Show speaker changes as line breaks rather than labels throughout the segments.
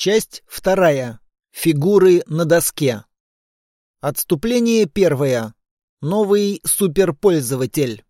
Часть вторая. Фигуры на доске. Отступление первое. Новый суперпользователь.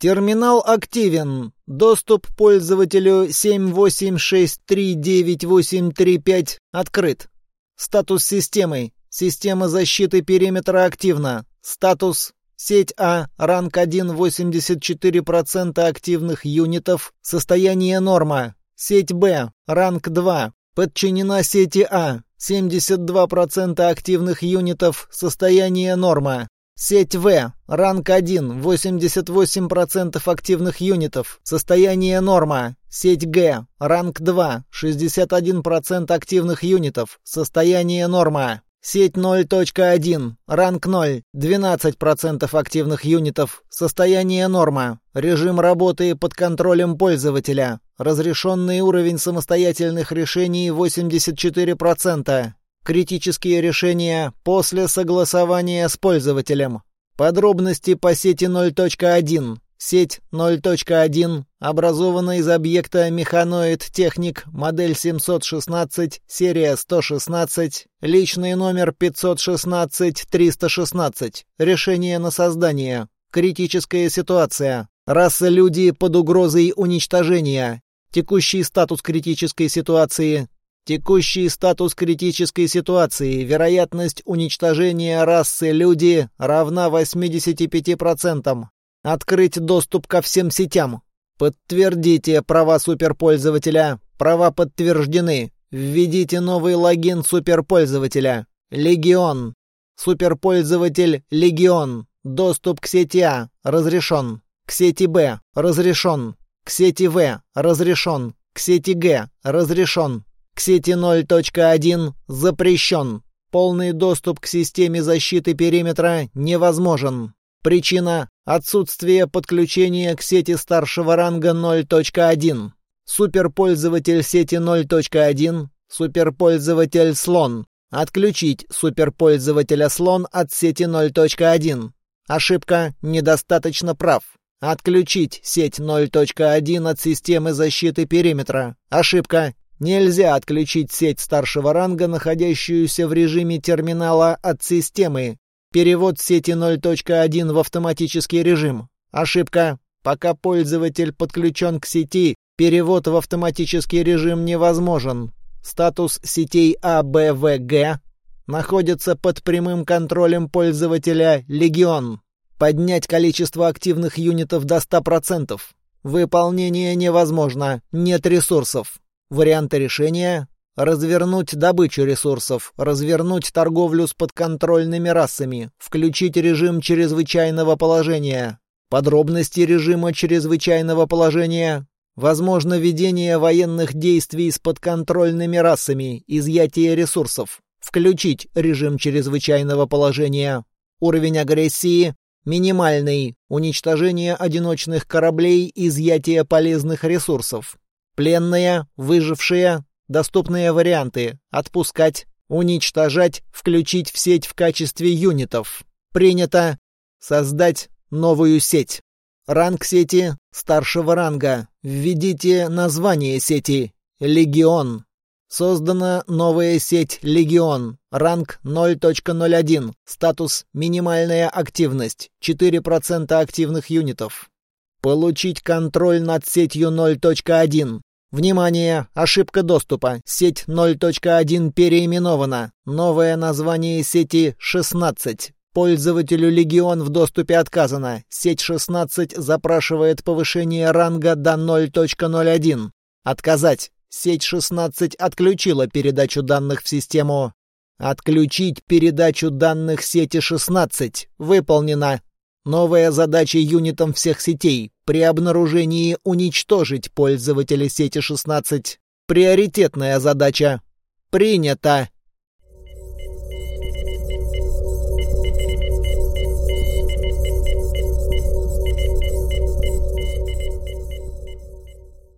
Терминал активен. Доступ пользователю 78639835 открыт. Статус системы. Система защиты периметра активна. Статус Сеть А, ранг 1, 84% активных юнитов, состояние норма. Сеть Б, ранг 2, подчинена сети А, 72% активных юнитов, состояние норма. Сеть В, ранг 1, 88% активных юнитов, состояние норма. Сеть Г, ранг 2, 61% активных юнитов, состояние норма. Сеть 0.1, ранг 0, 12% активных юнитов, состояние норма, режим работы под контролем пользователя, разрешенный уровень самостоятельных решений 84%, критические решения после согласования с пользователем. Подробности по сети 0.1, Сеть 0.1 образована из объекта механоид техник модель 716, серия 116, личный номер 516-316. Решение на создание. Критическая ситуация. Раса люди под угрозой уничтожения. Текущий статус критической ситуации. Текущий статус критической ситуации. Вероятность уничтожения расы люди равна 85%. Открыть доступ ко всем сетям. Подтвердите права суперпользователя. Права подтверждены. Введите новый логин суперпользователя. Легион. Суперпользователь Легион. Доступ к сети А. Разрешен. К сети Б. Разрешен. К сети В. Разрешен. К сети Г. Разрешен. К сети 0.1. Запрещен. Полный доступ к системе защиты периметра невозможен. Причина – отсутствие подключения к сети старшего ранга 0.1. Суперпользователь сети 0.1, суперпользователь слон. Отключить суперпользователя слон от сети 0.1. Ошибка – недостаточно прав. Отключить сеть 0.1 от системы защиты периметра. Ошибка. Нельзя отключить сеть старшего ранга, находящуюся в режиме терминала от системы. Перевод сети 0.1 в автоматический режим. Ошибка. Пока пользователь подключен к сети, перевод в автоматический режим невозможен. Статус сетей А, Б, В, Г находится под прямым контролем пользователя «Легион». Поднять количество активных юнитов до 100%. Выполнение невозможно, нет ресурсов. Варианты решения Развернуть добычу ресурсов, развернуть торговлю с подконтрольными расами, включить режим чрезвычайного положения. Подробности режима чрезвычайного положения. Возможно ведение военных действий с подконтрольными расами, изъятие ресурсов. Включить режим чрезвычайного положения. Уровень агрессии минимальный. Уничтожение одиночных кораблей, изъятие полезных ресурсов. Пленные, выжившие, Доступные варианты — отпускать, уничтожать, включить в сеть в качестве юнитов. Принято. Создать новую сеть. Ранг сети старшего ранга. Введите название сети. Легион. Создана новая сеть «Легион». Ранг 0.01. Статус «Минимальная активность». 4% активных юнитов. Получить контроль над сетью 0.1. Внимание! Ошибка доступа. Сеть 0.1 переименована. Новое название сети 16. Пользователю Легион в доступе отказано. Сеть 16 запрашивает повышение ранга до 0.01. Отказать. Сеть 16 отключила передачу данных в систему. Отключить передачу данных сети 16. Выполнено. Новая задача юнитам всех сетей. При обнаружении уничтожить пользователя сети 16. Приоритетная задача. Принято.